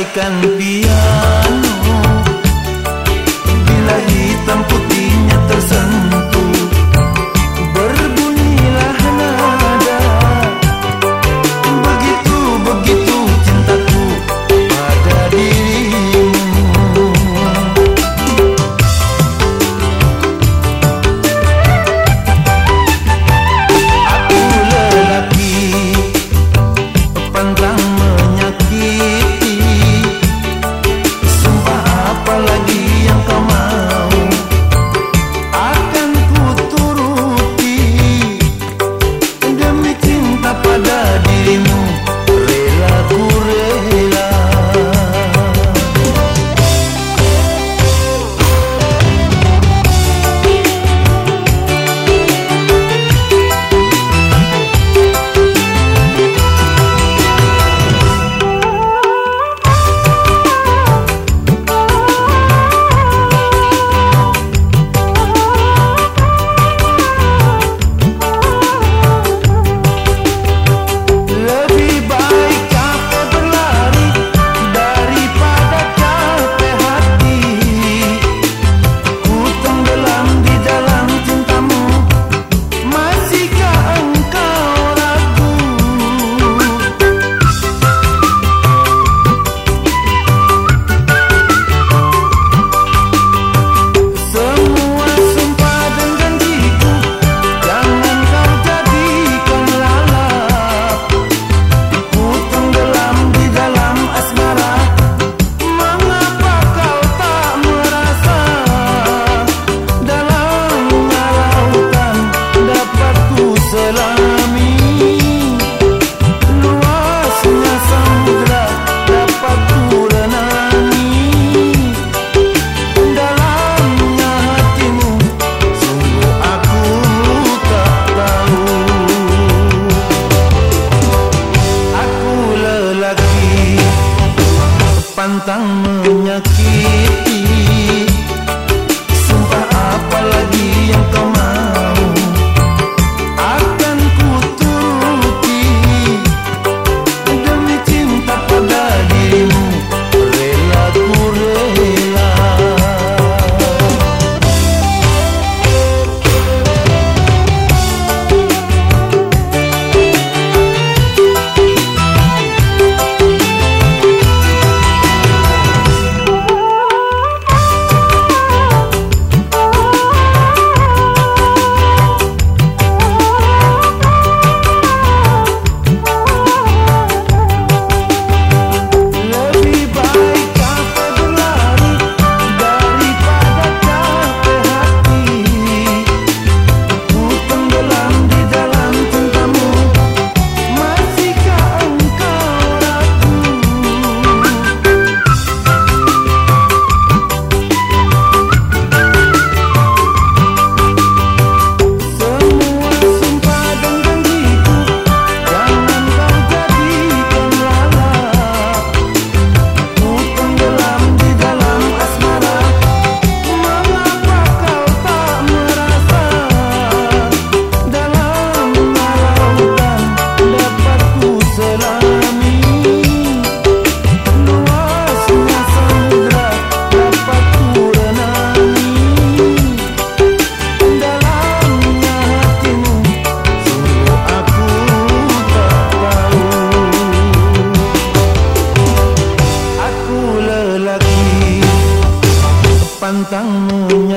bagaikan piano tăng